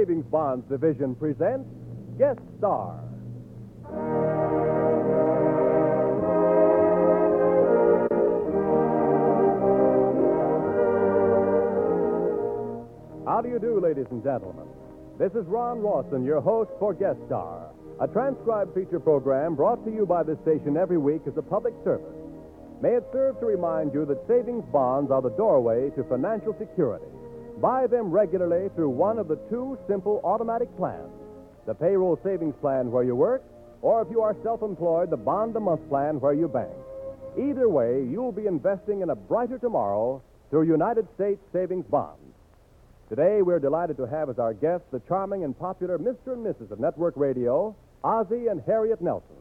Savings Bonds Division presents Guest Star. How do you do, ladies and gentlemen? This is Ron Rawson, your host for Guest Star, a transcribed feature program brought to you by this station every week as a public service. May it serve to remind you that savings bonds are the doorway to financial security. Buy them regularly through one of the two simple automatic plans the payroll savings plan where you work, or if you are self employed, the bond a month plan where you bank. Either way, you'll be investing in a brighter tomorrow through United States savings bonds. Today, we're delighted to have as our guests the charming and popular Mr. and Mrs. of Network Radio, Ozzie and Harriet Nelson.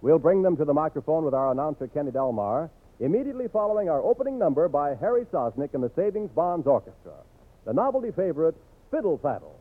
We'll bring them to the microphone with our announcer, Kenny Delmar, immediately following our opening number by Harry Sosnick and the Savings Bonds Orchestra, the novelty favorite, Fiddle Faddle.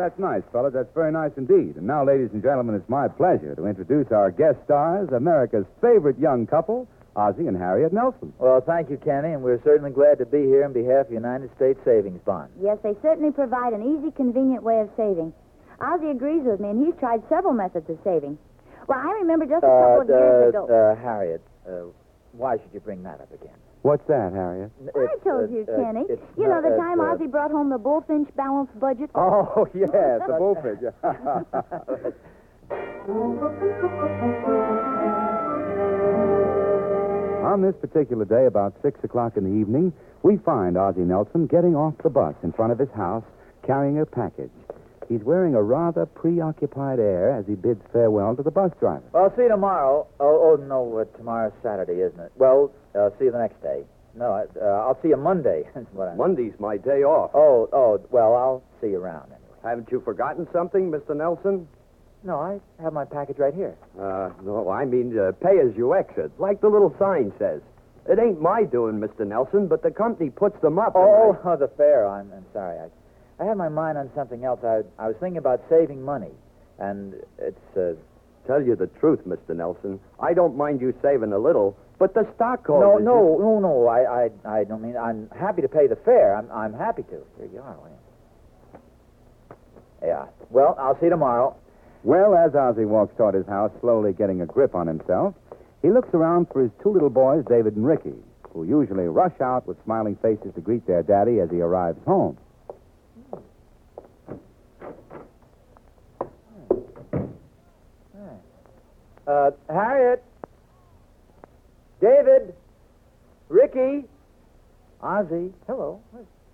That's nice, fellas. That's very nice indeed. And now, ladies and gentlemen, it's my pleasure to introduce our guest stars, America's favorite young couple, Ozzie and Harriet Nelson. Well, thank you, Kenny, and we're certainly glad to be here on behalf of United States Savings Bonds. Yes, they certainly provide an easy, convenient way of saving. Ozzie agrees with me, and he's tried several methods of saving. Well, I remember just a couple of years uh, ago. uh, Harriet, uh, why should you bring that up again? What's that, Harriet? I told uh, you, uh, Kenny. you know the it's, time uh, Ozzie brought home the bullfinch balanced budget? Oh, yes, the bullfinch. On this particular day, about 6 o'clock in the evening, we find Ozzie Nelson getting off the bus in front of his house carrying a package. He's wearing a rather preoccupied air as he bids farewell to the bus driver. Well, I'll see you tomorrow. Oh, oh no, uh, tomorrow's Saturday, isn't it? Well, uh, see you the next day. no. I- Uh, I'll see you Monday. What I. Monday's my day off. Oh, oh. Well, I'll see you around anyway. Haven't you forgotten something, Mr. Nelson? No, I have my package right here. Uh, no, I mean uh, pay as you exit, like the little sign says. It ain't my doing, Mr. Nelson, but the company puts them up. and Oh, oh, the fare. I'm, I'm sorry. I, I had my mind on something else. I, I was thinking about saving money, and it's. Uh, tell you the truth, Mr. Nelson. I don't mind you saving a little, but the no, stockholders. no, no, no. I, I, I don't mean. I'm happy to pay the fare. I'm, I'm happy to. Here you are, William. Yeah. Well, I'll see you tomorrow. Well, as Ozzie walks toward his house, slowly getting a grip on himself, he looks around for his two little boys, David and Ricky, who usually rush out with smiling faces to greet their daddy as he arrives home. Uh, Harriet. David. Ricky. Ozzie. Hello.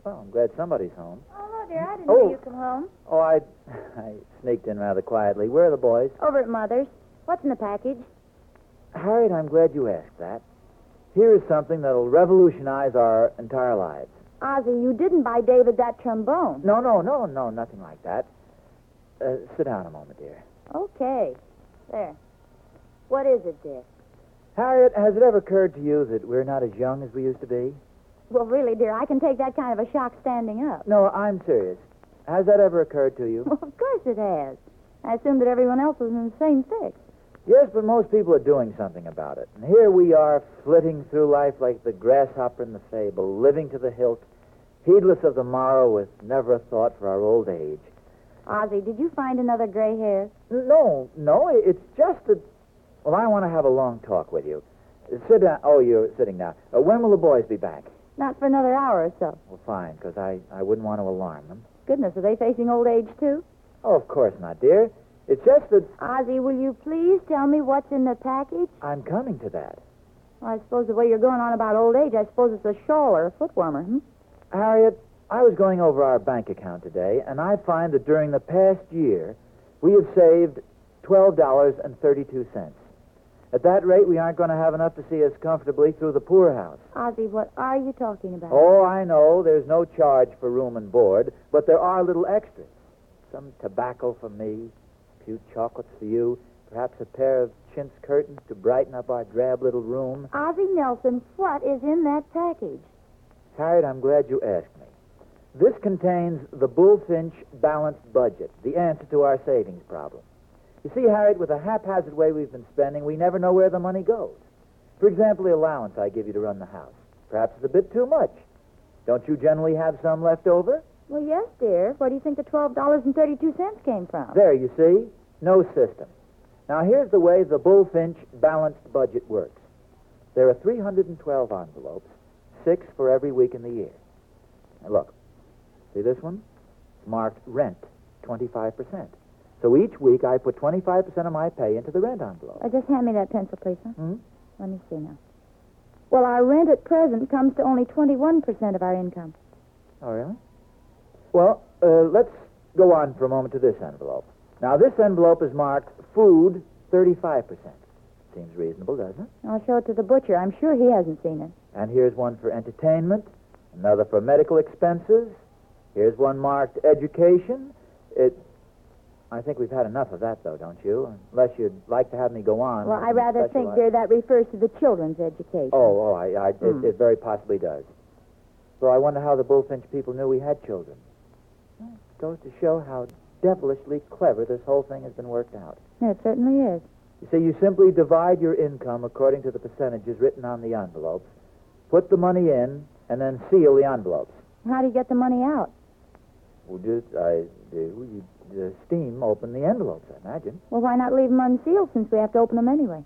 Well, I'm glad somebody's home. Oh, hello, dear. I didn't Oh. know you come home. Oh, I, I sneaked in rather quietly. Where are the boys? Over at Mother's. What's in the package? Harriet, I'm glad you asked that. Here is something that'll revolutionize our entire lives. Ozzie, you didn't buy David that trombone. No, no, no, no, nothing like that. Uh, sit down a moment, dear. Okay. There. What is it, dear? Harriet, has it ever occurred to you that we're not as young as we used to be? Well, really, dear, I can take that kind of a shock standing up. No, I'm serious. Has that ever occurred to you? Well, of course it has. I assumed that everyone else was in the same fix. yes, but most people are doing something about it. And here we are, flitting through life like the grasshopper in the fable, living to the hilt, heedless of the morrow with never a thought for our old age. Ozzie, did you find another gray hair? No, no, it's just that. Well, I want to have a long talk with you. Sit down. Oh, you're sitting down. Uh, when will the boys be back? Not for another hour or so. Well, fine, because I, I wouldn't want to alarm them. Goodness, are they facing old age, too? Oh, of course not, dear. It's just that Ozzie, will you please tell me what's in the package? I'm coming to that. Well, I suppose the way you're going on about old age, I suppose it's a shawl or a foot warmer, hmm? Harriet, I was going over our bank account today, and I find that during the past year, we have saved $12.32. At that rate, we aren't going to have enough to see us comfortably through the poorhouse. Ozzie, what are you talking about? Oh, I know. There's no charge for room and board, but there are little extras. Some tobacco for me, a few chocolates for you, perhaps a pair of chintz curtains to brighten up our drab little room. Ozzie Nelson, what is in that package? Harriet, I'm glad you asked me. This contains the Bullfinch balanced budget, the answer to our savings problem. You see, Harriet, with the haphazard way we've been spending, we never know where the money goes. For example, the allowance I give you to run the house. Perhaps it's a bit too much. Don't you generally have some left over? Well, yes, dear. Where do you think the $12.32 came from? There, you see? No system. Now, here's the way the Bullfinch balanced budget works there are 312 envelopes, six for every week in the year. Now, look. See this one? It's marked rent, 25%. So each week I put 25% of my pay into the rent envelope. Uh, just hand me that pencil, please, huh? Hmm? Let me see now. Well, our rent at present comes to only 21% of our income. Oh, really? Well, uh, let's go on for a moment to this envelope. Now, this envelope is marked food, 35%. Seems reasonable, doesn't it? I'll show it to the butcher. I'm sure he hasn't seen it. And here's one for entertainment, another for medical expenses. Here's one marked education. It. I think we've had enough of that, though, don't you? Unless you'd like to have me go on. Well, I rather think, dear, that refers to the children's education. Oh, oh, I, I, Hmm. it, it very possibly does. So I wonder how the Bullfinch people knew we had children. It goes to show how devilishly clever this whole thing has been worked out. It certainly is. You see, you simply divide your income according to the percentages written on the envelopes, put the money in, and then seal the envelopes. How do you get the money out? Well, just, I do. You uh, steam open the envelopes, I imagine. Well, why not leave them unsealed since we have to open them anyway?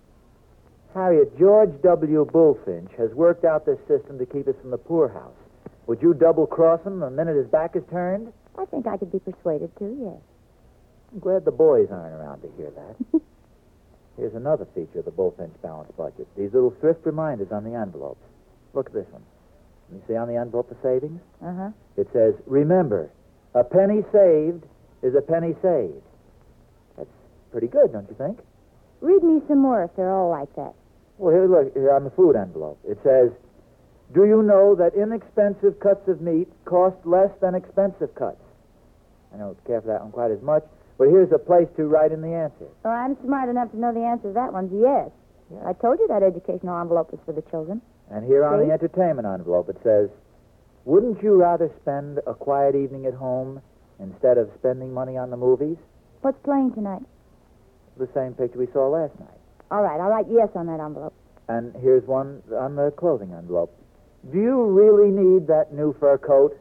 Harriet, George W. Bullfinch has worked out this system to keep us from the poorhouse. Would you double cross him the minute his back is turned? I think I could be persuaded to, yes. I'm glad the boys aren't around to hear that. Here's another feature of the Bullfinch balance budget. These little thrift reminders on the envelopes. Look at this one. Can you see on the envelope the savings? Uh huh. It says, remember, a penny saved is a penny saved. That's pretty good, don't you think? Read me some more if they're all like that. Well, here, look, here on the food envelope. It says, Do you know that inexpensive cuts of meat cost less than expensive cuts? I don't care for that one quite as much, but here's a place to write in the answer. Oh, I'm smart enough to know the answer to that one's yes. I told you that educational envelope was for the children. And here on the entertainment envelope it says, Wouldn't you rather spend a quiet evening at home instead of spending money on the movies? What's playing tonight? The same picture we saw last night. All right, I'll write yes on that envelope. And here's one on the clothing envelope. Do you really need that new fur coat?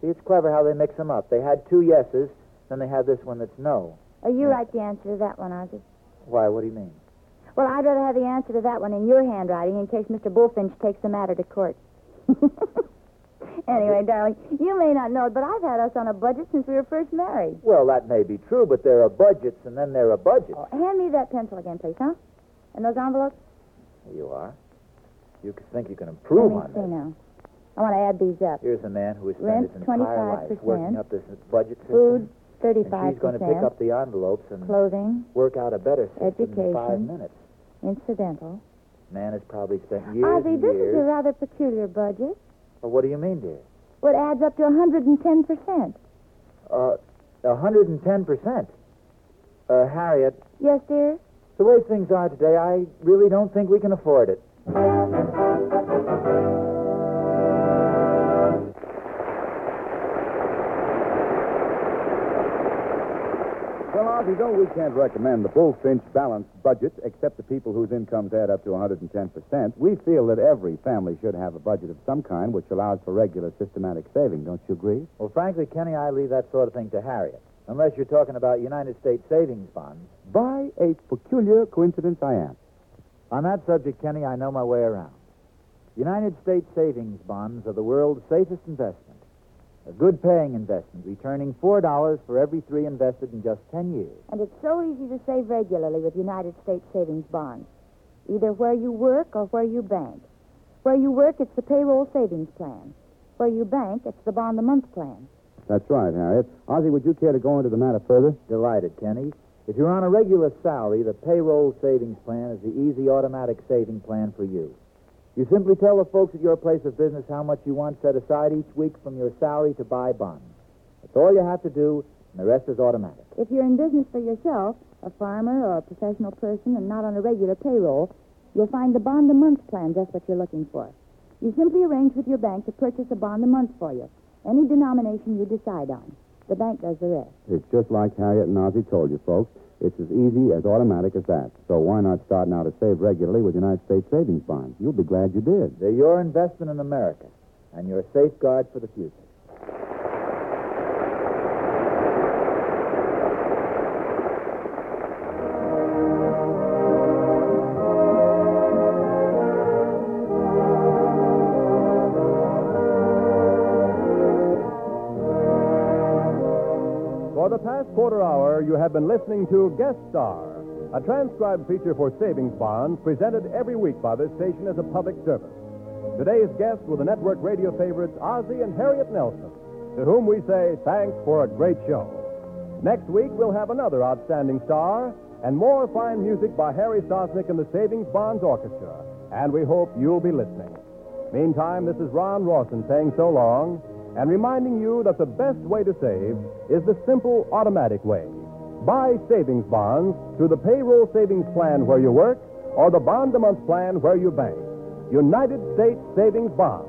See, it's clever how they mix them up. They had two yeses, then they have this one that's no. Oh, you write the answer to that one, Ozzie. Why, what do you mean? Well, I'd rather have the answer to that one in your handwriting in case Mr. Bullfinch takes the matter to court. anyway, darling, you may not know it, but I've had us on a budget since we were first married. Well, that may be true, but there are budgets and then there are budgets. Oh, hand me that pencil again, please, huh? And those envelopes? Here you are. You think you can improve Let on me see this. now. I want to add these up. Here's a man who has spent Rent, his entire life 25%. working up this budget system. Food, and thirty-five she's going to pick up the envelopes and Clothing, work out a better system in five Education. minutes. incidental. Man has probably spent years Ozzie, and this years. is a rather peculiar budget. Well, what do you mean, dear? Well, it adds up to 110%. Uh, 110%. Uh, Harriet, Yes, dear? the way things are today, I really don't think we can afford it. Ozzie, though we can't recommend the Bullfinch balanced budget, except to people whose incomes add up to 110%, we feel that every family should have a budget of some kind which allows for regular systematic saving. Don't you agree? Well, frankly, Kenny, I leave that sort of thing to Harriet. Unless you're talking about United States savings bonds. By a peculiar coincidence, I am. On that subject, Kenny, I know my way around. United States savings bonds are the world's safest investment. A good paying investment, returning $4 for every three invested in just 10 years. And it's so easy to save regularly with United States savings bonds, either where you work or where you bank. Where you work, it's the payroll savings plan. Where you bank, it's the bond a month plan. That's right, Harriet. Ozzie, would you care to go into the matter further? Delighted, Kenny. If you're on a regular salary, the payroll savings plan is the easy automatic saving plan for you. You simply tell the folks at your place of business how much you want set aside each week from your salary to buy bonds. That's all you have to do, and the rest is automatic. If you're in business for yourself, a farmer or a professional person, and not on a regular payroll, you'll find the bond a month plan just what you're looking for. You simply arrange with your bank to purchase a bond a month for you, any denomination you decide on. The bank does the rest. It's just like Harriet and Ozzie told you, folks. It's as easy, as automatic as that. So why not start now to save regularly with United States savings bonds? You'll be glad you did. They're your investment in America, and your safeguard for the future. You have been listening to Guest Star, a transcribed feature for savings bonds presented every week by this station as a public service. Today's guests were the network radio favorites Ozzie and Harriet Nelson, to whom we say thanks for a great show. Next week, we'll have another outstanding star and more fine music by Harry Sosnick and the Savings Bonds Orchestra. And we hope you'll be listening. Meantime, this is Ron Rawson saying so long and reminding you that the best way to save is the simple automatic way. Buy savings bonds through the payroll savings plan where you work or the bond a month plan where you bank. United States Savings Bonds,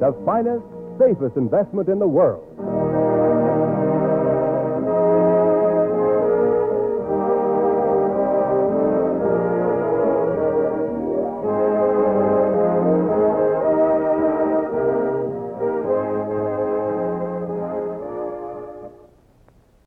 the finest, safest investment in the world.